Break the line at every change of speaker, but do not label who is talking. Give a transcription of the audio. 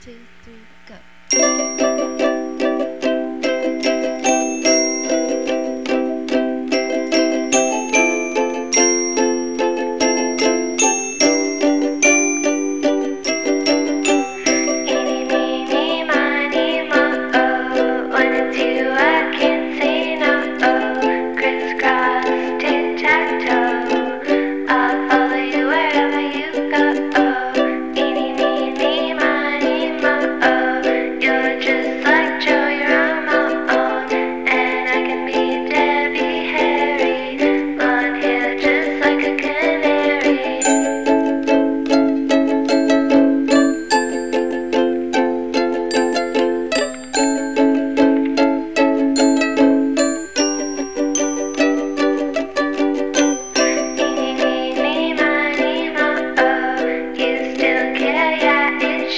two, three, go.